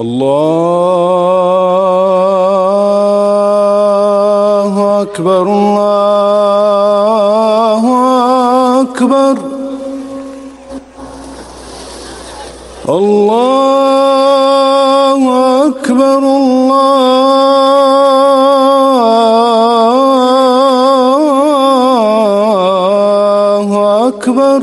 الله أكبر الله أكبر الله أكبر الله أكبر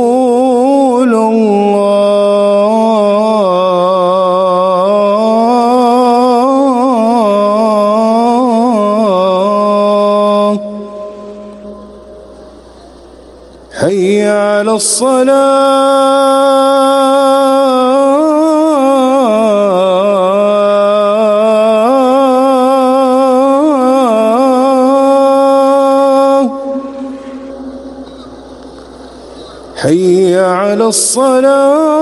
حي على الصلاة. حي على الصلاة.